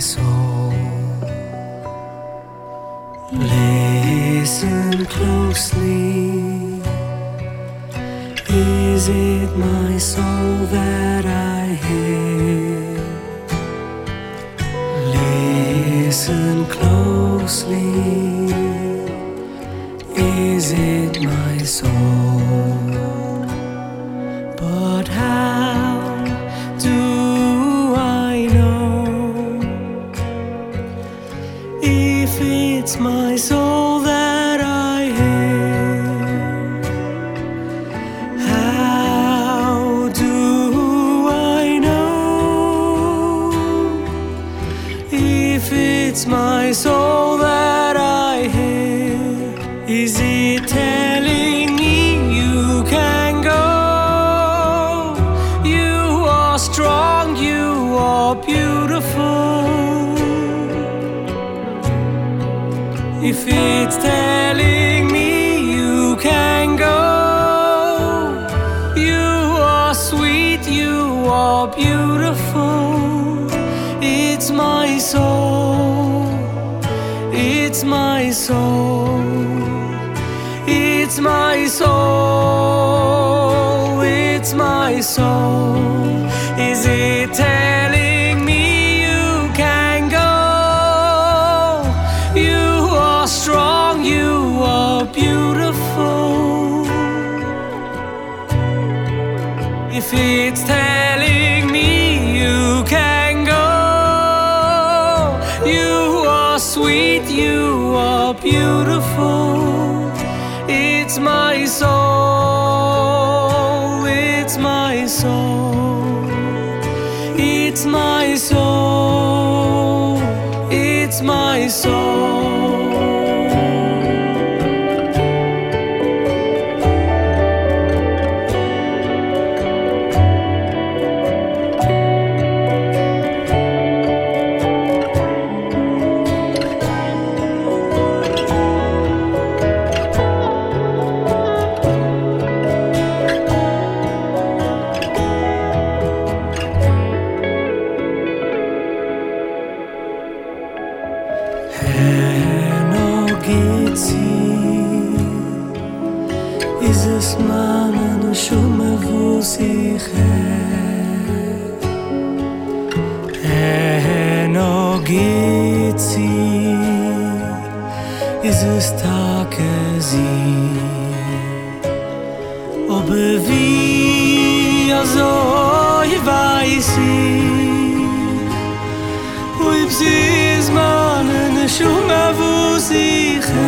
soul? Listen closely. Is it my soul that I hear? Listen closely. Is it my soul? But how it's my soul that I hear? How do I know if it's my soul that I hear? Is it telling me you can go? You are strong, you are beautiful. If it's telling me you can go, you are sweet, you are beautiful. It's my soul, it's my soul, it's my soul, it's my soul. Is it beautiful. If it's telling me you can go, you are sweet, you are beautiful. It's my soul, it's my soul, it's my soul, it's my soul. sich Eh no git si Is es tak zi Ob vi azoy vay si Ui bziz man ne shuma vu sich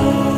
it's